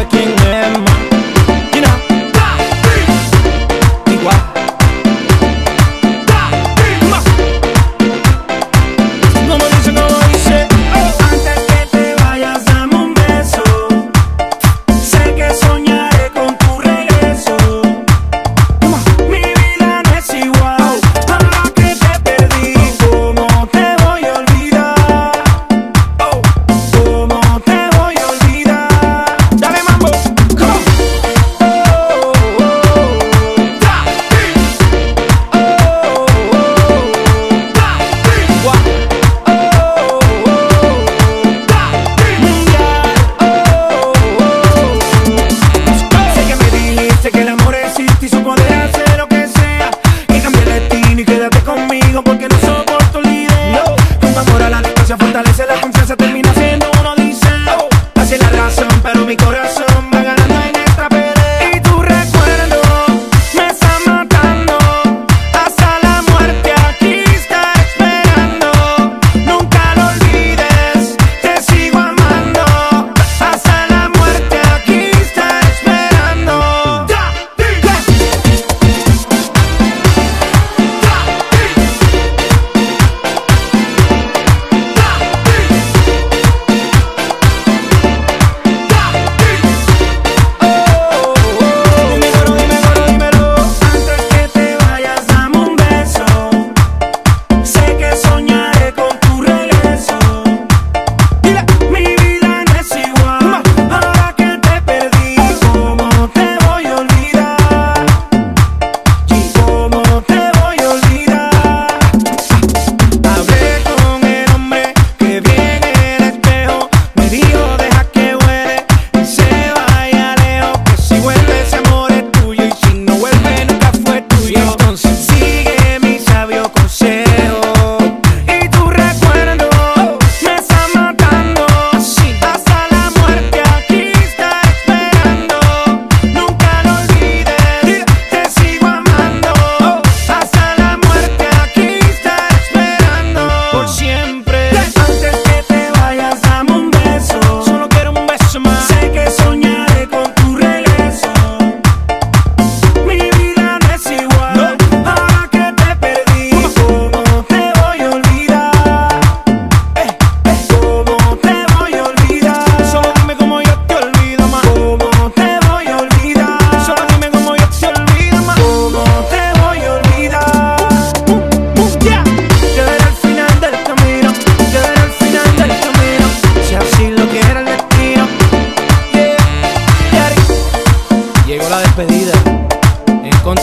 aqui. fortalece la confianza, termina siendo uno dice. Así es la razón, pero mi corazón.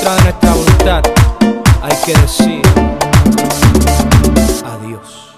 De nuestra voluntad, hay que decir adiós.